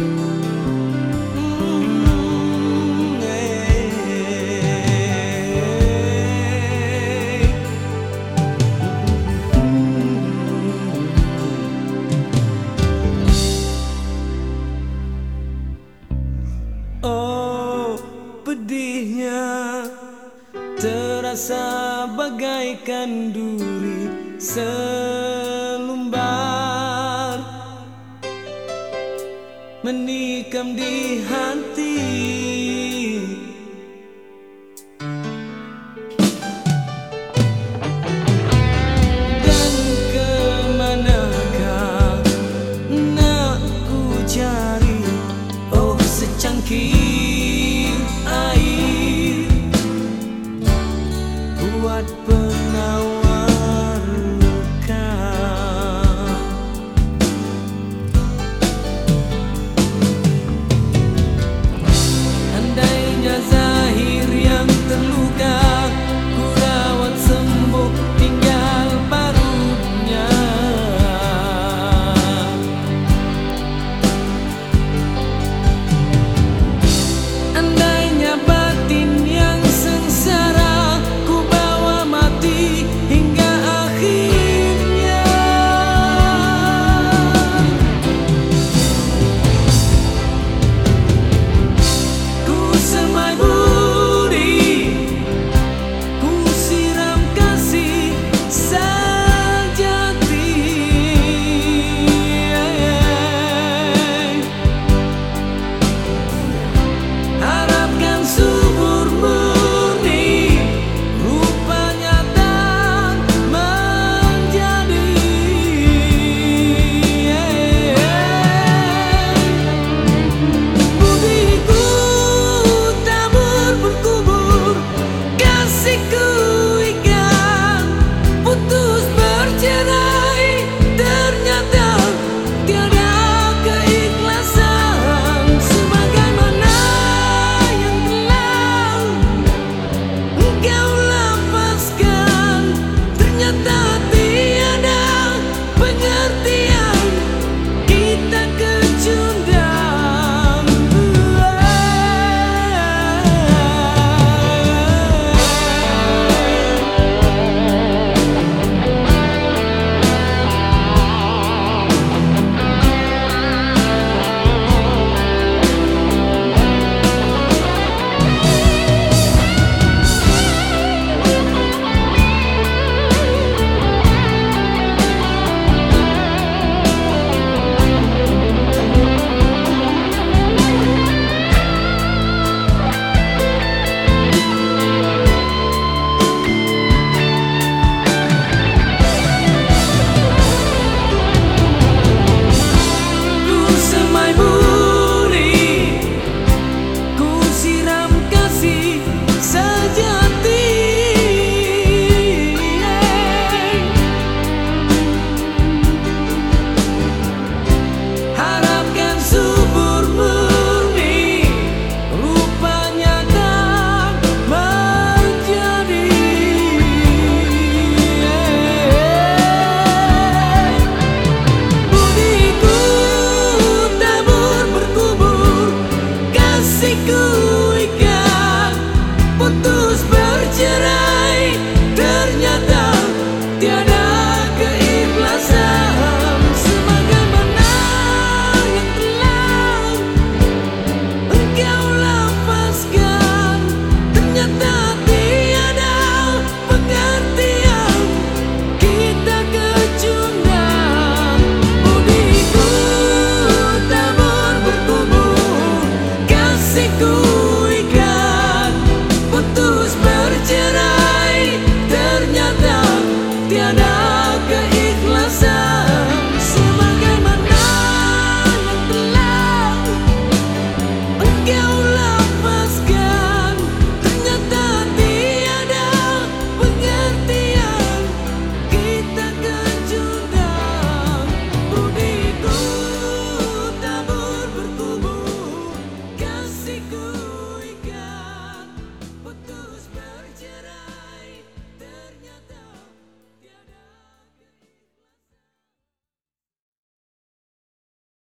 Mm. Oh pedihnya terasa bagaikan duri. menikam di hati. Dan kemanakah nak ku cari? Oh secangkir. вчера.